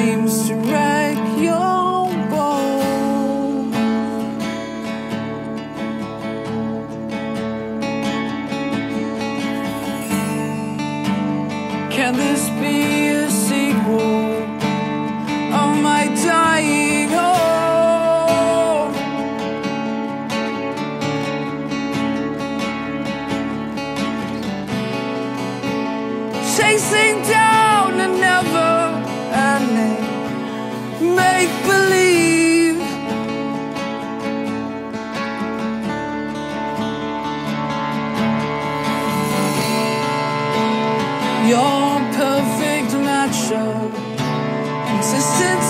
seems to wreck your boat. Can this be a sequel of my dying hope? Chasing down a ending make believe. Your perfect match of consistency.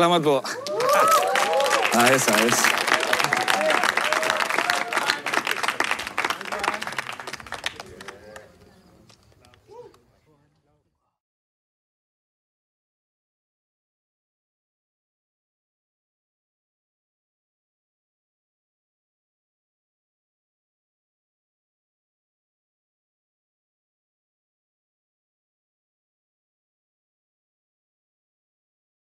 Salamat po.